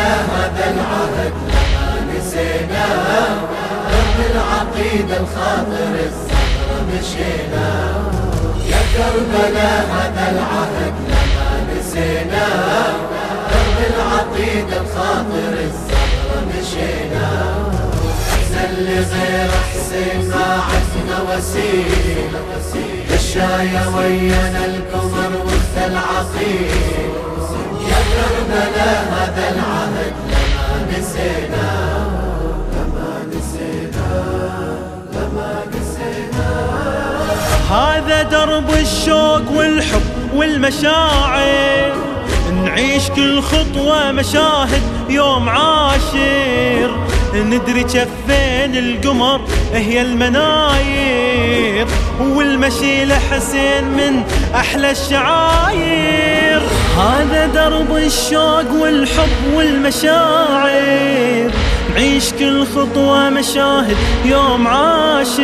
هذا العهد لما نسينا درب العقيدة الخاطر الصخر مشينا يا كربلاء هذا العهد لما نسينا درب العقيدة الخاطر الصخر مشينا أحسن لغير حسين ما عزنا وسيلة الشاية ويانا الكمر وقت العصير يا كربلاء نسينا لما نسينا لما نسينا هذا درب الشوق والحب والمشاعر. نعيش كل خطوة مشاهد يوم عاشر. ندري جفين القمر هي المناير والمشي لحسين من أحلى الشعاير. هذا درب الشوق والحب والمشاعر نعيش كل خطوة مشاهد يوم عاشر.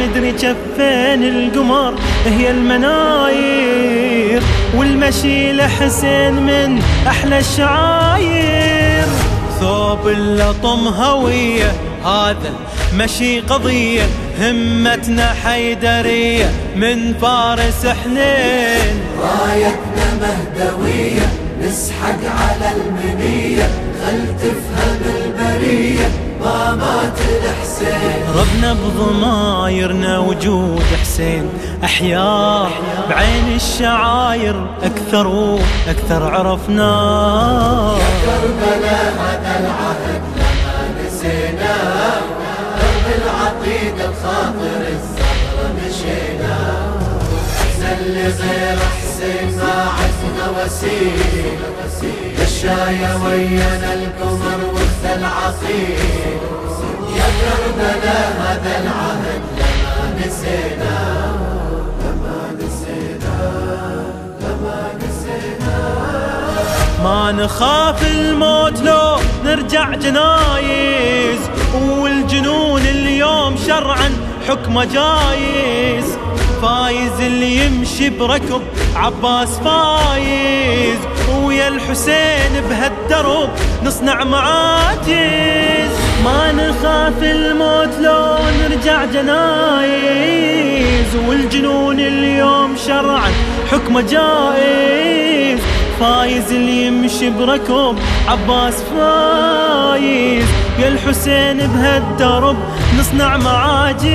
ندري جفين القمر هي المناير والمشي لحسين من أحلى الشعاير. ثوب اللطم هوية. هذا مشي قضية. همتنا حيدرية. من فارس حنين. رايتنا مهدوية. نسحق على المنية. خل تفهم البرية. ما مات الحسين. ربنا بضمايرنا وجود حسين. أحياء بعين الشعاير أكثر وأكثر عرفناه كربلاء هذا العهد لما نسينا درب العقيدة الخاطر الصخر مشينا أحسن لغير حسين ما عزنا وسيلة الشاية ويانا الكمر وقت نخاف الموت لو نرجع جنايز والجنون اليوم شرعا حكمه جايز. فايز اللي يمشي بركض عباس فايز ويا الحسين بهالدرب نصنع معاجز. ما نخاف الموت لو نرجع جنايز والجنون اليوم شرعا حكمه جائز فايز اللي يمشي بركض عباس فايز. يا الحسين بهالدرب نصنع معاجز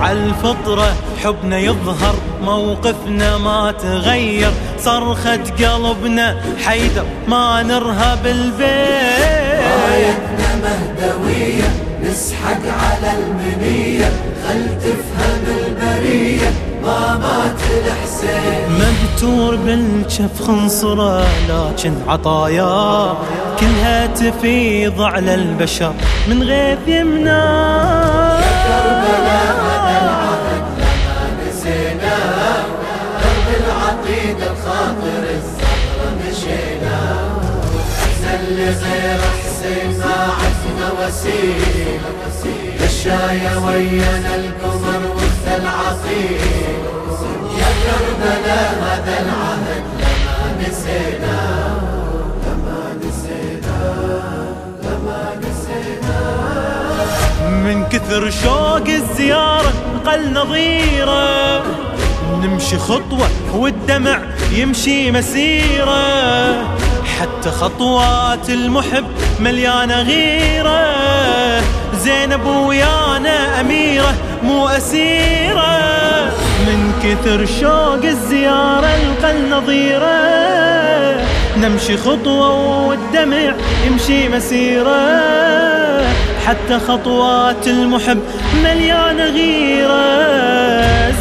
عالفطرة حبنا يظهر موقفنا ما تغير. صرخة قلبنا حيدر ما نرهب البيت. رايتنا مهدوية نسحق على المنية. خل تفهم البرية. ما مات الحسين. مبتور بالجف خنصرة لكن عطايا. كلها تفيض على البشر من غيث يمنى. كربلاء هذا العهد لما نسينا درب الخاطر مشينا. أحسن لغير حسين ما وسيلة. الشاية ويانا الكمر وقت العصير. يا كربلاء هذا العهد لما نسينا لما نسينا لما نسينا. من كثر شوق الزيارة قل نظيرة. نمشي خطوة والدمع يمشي مسيرة. حتى خطوات المحب مليانة غيرة. زينب ويانا أميرة مو أسيرة. من كثر شوق الزيارة القل نظيرة نمشي خطوة والدمع يمشي مسيرة. حتى خطوات المحب مليانة غيرة.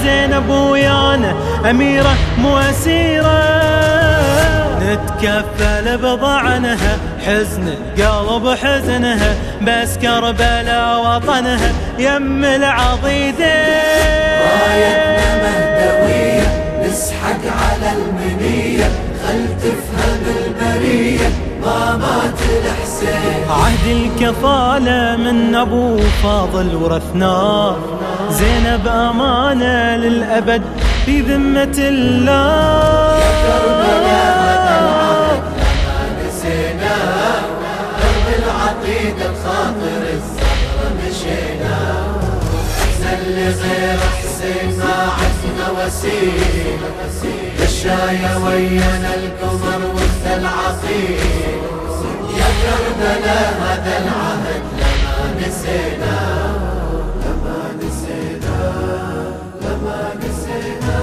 زينب ويانا أميرة مؤسيرة نتكفل بضعنها حزن القلب حزنها بس كربلاء وطنها يم العضيدين رايتنا مهدوية نسحق على المنية خل تفهم البرية ما مات الحسين. عهد الكفالة من أبو فاضل ورثناه. زينب أمانة للأبد في ذمة الله غسيل الشاية ويانا القمر وانت العصير يا كربلاء هذا العهد لما نسينا لما نسينا لما نسينا.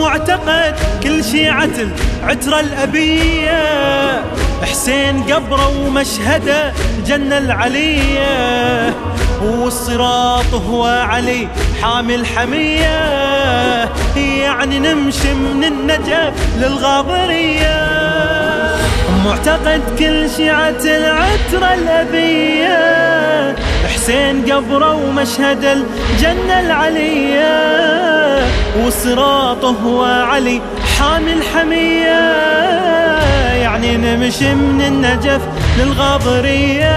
معتقد كل شيعة العترة الأبية. حسين قبره ومشهده جنة العلية. والصراط هو علي حامل حمية. يعني نمشي من النجف للغاضرية معتقد كل شيعة العترة الأبية. حسين قبره ومشهد الجنة العلية. وصراط هو علي حامل حمية. يعني نمشي من النجف للغاضرية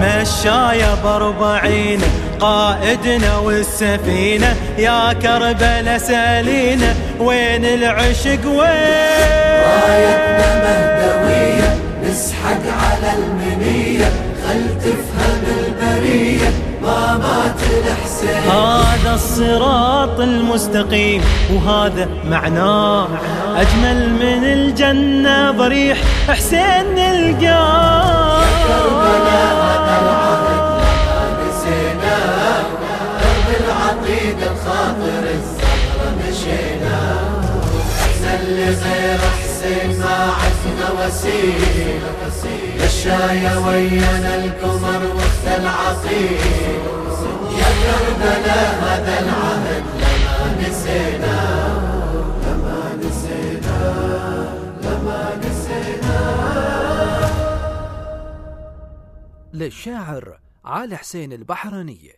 مشاية باربعين قائدنا والسفينة يا كربلا سالينا وين العشق وين؟ رايتنا مهدوية نسحق على المنية خل تفهم البرية ما مات الحسين. هذا الصراط المستقيم وهذا معناه أجمل من الجنة ضريح حسين نلقاه. كربلاء لغير حسين ما عفنا وسيل الشاية ويانا القمر وقت العصير يا كربلاء هذا العهد لما نسينا لما نسينا لما نسينا للشاعر علي حسين البحراني